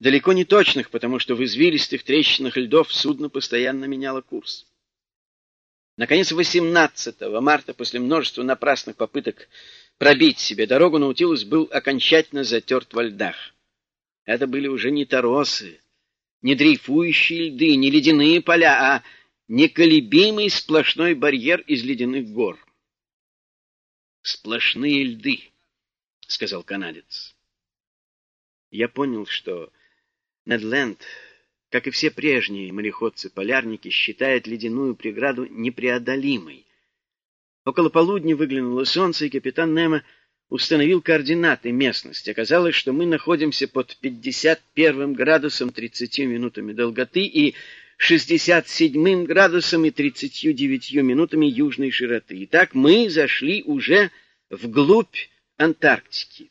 далеко не точных, потому что в извилистых трещинах льдов судно постоянно меняло курс. Наконец, 18 марта, после множества напрасных попыток пробить себе дорогу, Наутилус был окончательно затерт во льдах. Это были уже не торосы, не дрейфующие льды, не ледяные поля, а неколебимый сплошной барьер из ледяных гор. «Сплошные льды», — сказал канадец. Я понял, что Недленд, как и все прежние мореходцы-полярники, считает ледяную преграду непреодолимой. Около полудня выглянуло солнце, и капитан Немо установил координаты местности. Оказалось, что мы находимся под 51 градусом 30 минутами долготы и 67 градусом и 39 минутами южной широты. Итак, мы зашли уже вглубь Антарктики.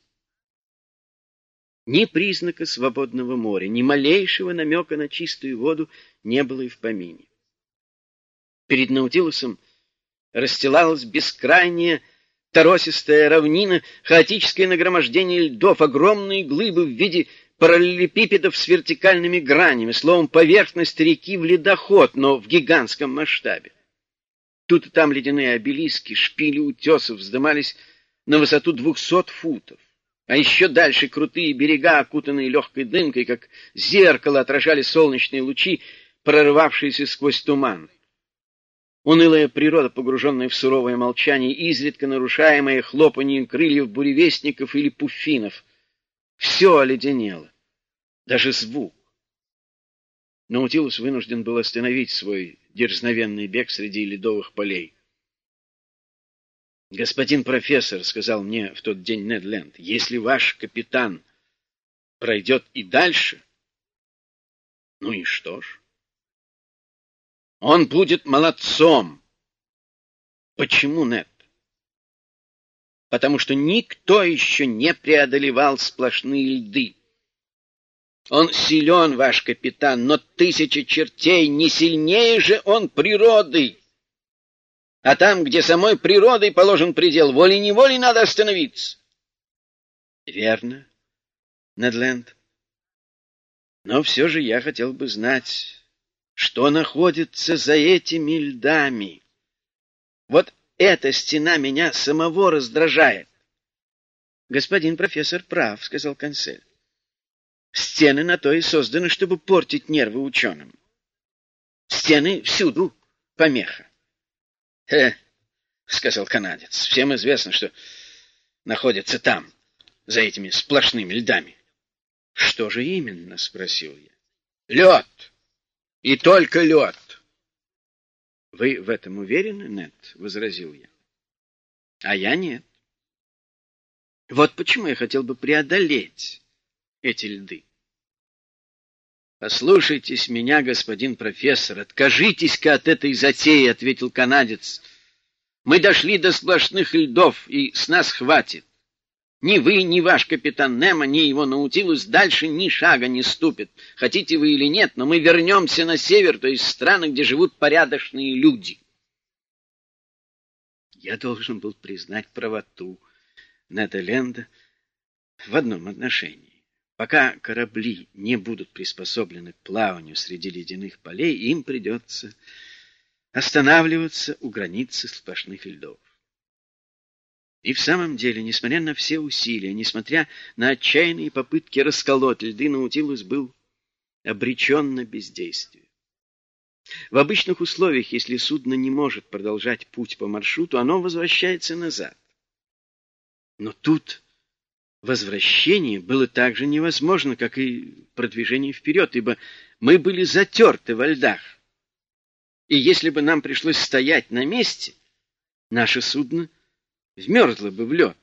Ни признака свободного моря, ни малейшего намека на чистую воду не было и в помине. Перед Наутилусом расстилалась бескрайняя торосистая равнина, хаотическое нагромождение льдов, огромные глыбы в виде параллелепипедов с вертикальными гранями, словом, поверхность реки в ледоход, но в гигантском масштабе. Тут и там ледяные обелиски, шпили утесов вздымались на высоту двухсот футов. А еще дальше крутые берега, окутанные легкой дымкой, как зеркало, отражали солнечные лучи, прорывавшиеся сквозь туман. Унылая природа, погруженная в суровое молчание, изредка нарушаемое хлопанием крыльев буревестников или пуфинов. Все оледенело, даже звук. Наутилус вынужден был остановить свой дерзновенный бег среди ледовых полей. «Господин профессор», — сказал мне в тот день Нед Ленд, — «если ваш капитан пройдет и дальше...» «Ну и что ж?» «Он будет молодцом!» «Почему, Нед?» «Потому что никто еще не преодолевал сплошные льды. Он силен, ваш капитан, но тысяча чертей не сильнее же он природы!» А там, где самой природой положен предел, волей-неволей надо остановиться. Верно, Недленд. Но все же я хотел бы знать, что находится за этими льдами. Вот эта стена меня самого раздражает. Господин профессор прав, сказал консель. Стены на то и созданы, чтобы портить нервы ученым. Стены всюду помеха. — Э, — сказал канадец, — всем известно, что находится там, за этими сплошными льдами. — Что же именно? — спросил я. — Лед! И только лед! — Вы в этом уверены, Нет? — возразил я. — А я нет. Вот почему я хотел бы преодолеть эти льды. «Послушайтесь меня, господин профессор, откажитесь-ка от этой затеи», — ответил канадец. «Мы дошли до сплошных льдов, и с нас хватит. Ни вы, ни ваш капитан Немо, ни его Наутилус дальше ни шага не ступят. Хотите вы или нет, но мы вернемся на север, то есть в страны, где живут порядочные люди». Я должен был признать правоту Неда в одном отношении. Пока корабли не будут приспособлены к плаванию среди ледяных полей, им придется останавливаться у границы сплошных льдов. И в самом деле, несмотря на все усилия, несмотря на отчаянные попытки расколоть льды, Наутилус был обречен на бездействие. В обычных условиях, если судно не может продолжать путь по маршруту, оно возвращается назад. Но тут возвращение было так же невозможно, как и продвижение вперед, ибо мы были затерты во льдах. И если бы нам пришлось стоять на месте, наше судно вмерзло бы в лед.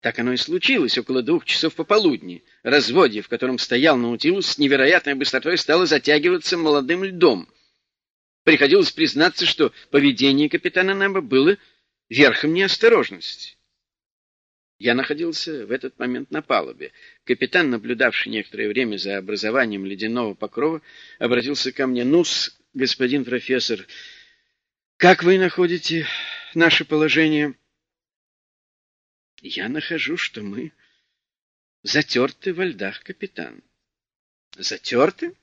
Так оно и случилось около двух часов пополудни. Разводье, в котором стоял Наутилус, с невероятной быстротой стало затягиваться молодым льдом. Приходилось признаться, что поведение капитана Неба было верхом неосторожности. Я находился в этот момент на палубе. Капитан, наблюдавший некоторое время за образованием ледяного покрова, обратился ко мне. ну господин профессор, как вы находите наше положение?» «Я нахожу, что мы затерты во льдах, капитан. Затертым?